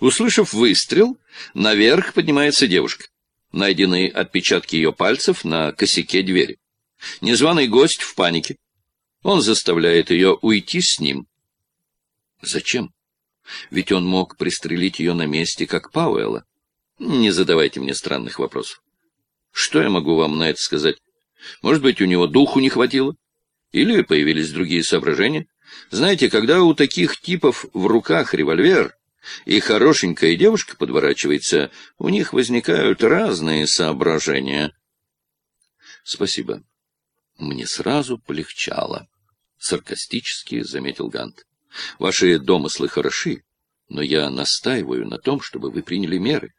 Услышав выстрел, наверх поднимается девушка. Найдены отпечатки ее пальцев на косяке двери. Незваный гость в панике. Он заставляет ее уйти с ним. Зачем? Ведь он мог пристрелить ее на месте, как Пауэлла. Не задавайте мне странных вопросов. Что я могу вам на это сказать? Может быть, у него духу не хватило? Или появились другие соображения? Знаете, когда у таких типов в руках револьвер, и хорошенькая девушка подворачивается, у них возникают разные соображения. Спасибо. Мне сразу полегчало. Саркастически заметил Гант. Ваши домыслы хороши, но я настаиваю на том, чтобы вы приняли меры.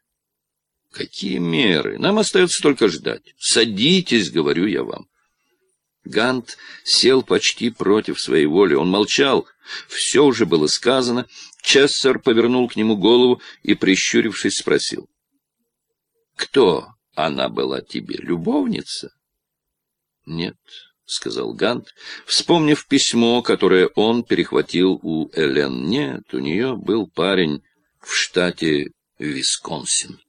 Какие меры? Нам остается только ждать. Садитесь, говорю я вам. Гант сел почти против своей воли. Он молчал. Все уже было сказано. Чессер повернул к нему голову и, прищурившись, спросил. — Кто она была тебе, любовница? — Нет, — сказал Гант, вспомнив письмо, которое он перехватил у Элен. Нет, у нее был парень в штате Висконсин.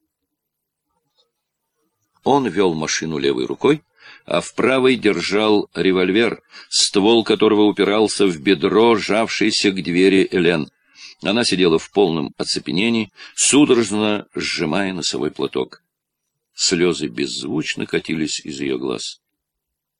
Он вел машину левой рукой, а в правой держал револьвер, ствол которого упирался в бедро, сжавшееся к двери Элен. Она сидела в полном оцепенении, судорожно сжимая носовой платок. Слезы беззвучно катились из ее глаз.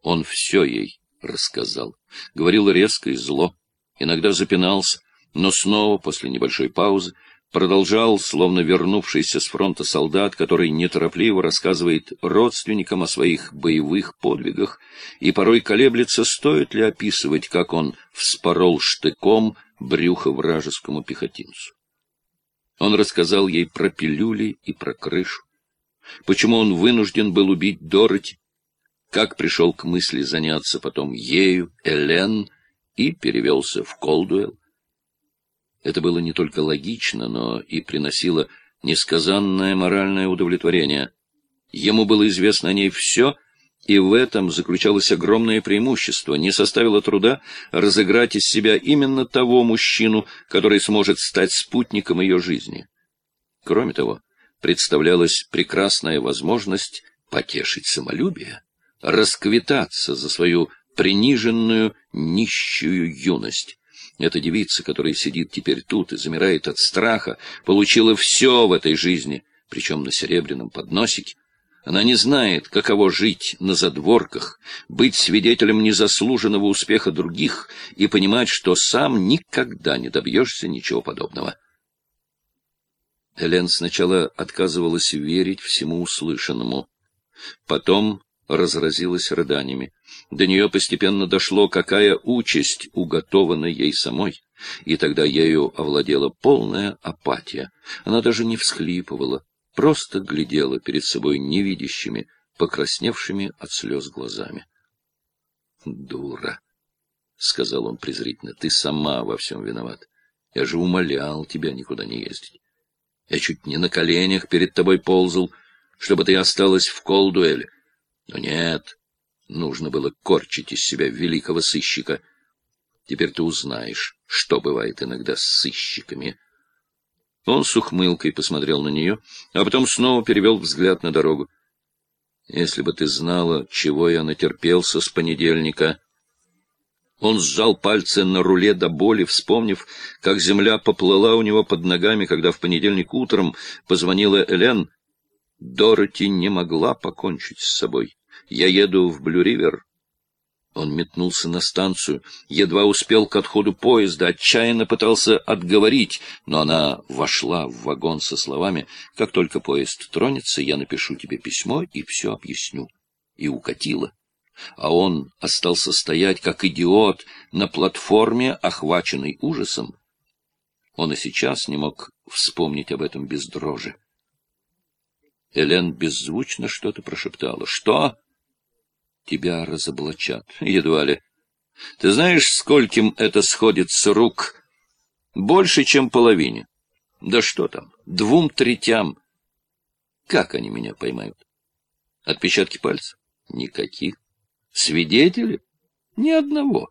Он все ей рассказал. Говорил резко и зло. Иногда запинался, но снова, после небольшой паузы, продолжал, словно вернувшийся с фронта солдат, который неторопливо рассказывает родственникам о своих боевых подвигах и порой колеблется, стоит ли описывать, как он вспорол штыком брюхо вражескому пехотинцу. Он рассказал ей про пилюли и про крышу, почему он вынужден был убить Дороти, как пришел к мысли заняться потом ею, Элен, и перевелся в Колдуэлл. Это было не только логично, но и приносило несказанное моральное удовлетворение. Ему было известно о ней все, и в этом заключалось огромное преимущество. Не составило труда разыграть из себя именно того мужчину, который сможет стать спутником ее жизни. Кроме того, представлялась прекрасная возможность потешить самолюбие, расквитаться за свою приниженную нищую юность. Эта девица, которая сидит теперь тут и замирает от страха, получила все в этой жизни, причем на серебряном подносике. Она не знает, каково жить на задворках, быть свидетелем незаслуженного успеха других и понимать, что сам никогда не добьешься ничего подобного. Элен сначала отказывалась верить всему услышанному. Потом разразилась рыданиями. До нее постепенно дошло, какая участь уготована ей самой, и тогда ею овладела полная апатия. Она даже не всхлипывала, просто глядела перед собой невидящими, покрасневшими от слез глазами. «Дура!» — сказал он презрительно. — Ты сама во всем виноват. Я же умолял тебя никуда не ездить. Я чуть не на коленях перед тобой ползал, чтобы ты осталась в Колдуэле. Но нет, нужно было корчить из себя великого сыщика. Теперь ты узнаешь, что бывает иногда с сыщиками. Он с ухмылкой посмотрел на нее, а потом снова перевел взгляд на дорогу. Если бы ты знала, чего я натерпелся с понедельника... Он сжал пальцы на руле до боли, вспомнив, как земля поплыла у него под ногами, когда в понедельник утром позвонила Элен. Дороти не могла покончить с собой. Я еду в Блю-Ривер. Он метнулся на станцию, едва успел к отходу поезда, отчаянно пытался отговорить, но она вошла в вагон со словами «Как только поезд тронется, я напишу тебе письмо и все объясню». И укатила. А он остался стоять, как идиот, на платформе, охваченный ужасом. Он и сейчас не мог вспомнить об этом без дрожи. Элен беззвучно что-то прошептала. «Что?» Тебя разоблачат. Едва ли. Ты знаешь, скольким это сходит с рук? Больше, чем половине. Да что там, двум третям. Как они меня поймают? Отпечатки пальцев? Никаких. Свидетели? Ни одного.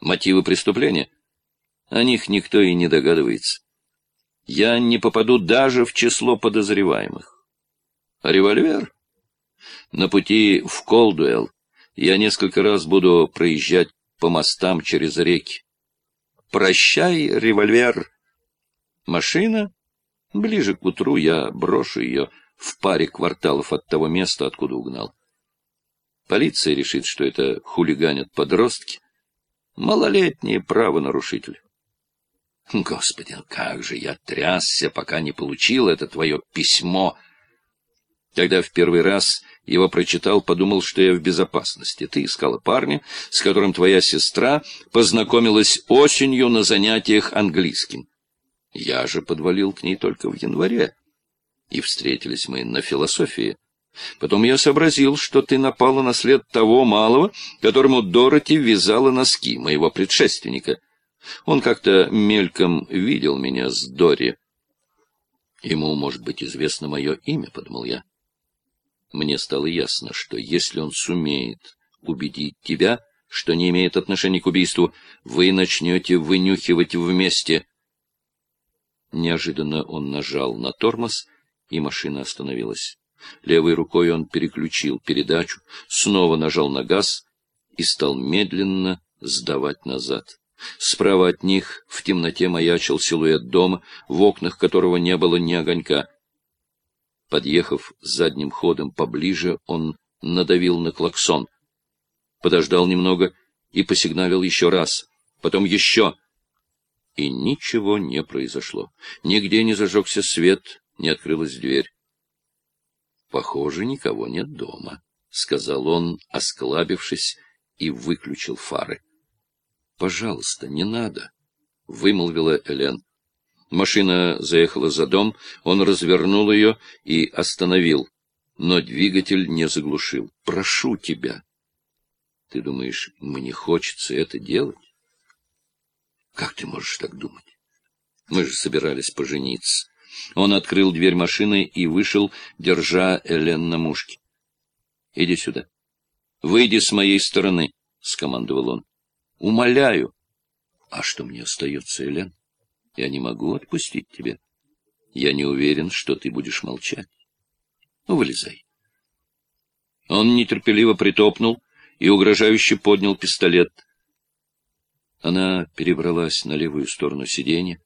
Мотивы преступления? О них никто и не догадывается. я не попаду даже в число подозреваемых. Револьвер? На пути в Колдуэлл я несколько раз буду проезжать по мостам через реки. Прощай, револьвер. Машина? Ближе к утру я брошу ее в паре кварталов от того места, откуда угнал. Полиция решит, что это хулиганят подростки. Малолетние правонарушители. Господи, как же я трясся, пока не получил это твое письмо. Когда в первый раз его прочитал, подумал, что я в безопасности. Ты искала парня, с которым твоя сестра познакомилась осенью на занятиях английским. Я же подвалил к ней только в январе. И встретились мы на философии. Потом я сообразил, что ты напала на след того малого, которому Дороти вязала носки, моего предшественника. Он как-то мельком видел меня с Дори. Ему, может быть, известно мое имя, — подумал я. Мне стало ясно, что если он сумеет убедить тебя, что не имеет отношения к убийству, вы начнете вынюхивать вместе. Неожиданно он нажал на тормоз, и машина остановилась. Левой рукой он переключил передачу, снова нажал на газ и стал медленно сдавать назад. Справа от них в темноте маячил силуэт дома, в окнах которого не было ни огонька. Подъехав задним ходом поближе, он надавил на клаксон. Подождал немного и посигналил еще раз, потом еще. И ничего не произошло. Нигде не зажегся свет, не открылась дверь. «Похоже, никого нет дома», — сказал он, осклабившись, и выключил фары. «Пожалуйста, не надо», — вымолвила Элен. Машина заехала за дом, он развернул ее и остановил, но двигатель не заглушил. «Прошу тебя». «Ты думаешь, мне хочется это делать?» «Как ты можешь так думать? Мы же собирались пожениться». Он открыл дверь машины и вышел, держа Элен на мушке. — Иди сюда. — Выйди с моей стороны, — скомандовал он. — Умоляю. — А что мне остается, Элен? Я не могу отпустить тебя. Я не уверен, что ты будешь молчать. Ну, вылезай. Он нетерпеливо притопнул и угрожающе поднял пистолет. Она перебралась на левую сторону сиденья,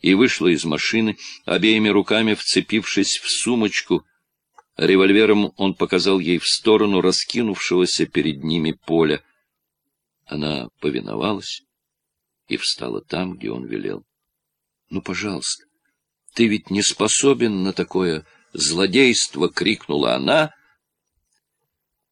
и вышла из машины, обеими руками вцепившись в сумочку. Револьвером он показал ей в сторону раскинувшегося перед ними поля. Она повиновалась и встала там, где он велел. — Ну, пожалуйста, ты ведь не способен на такое злодейство! — крикнула она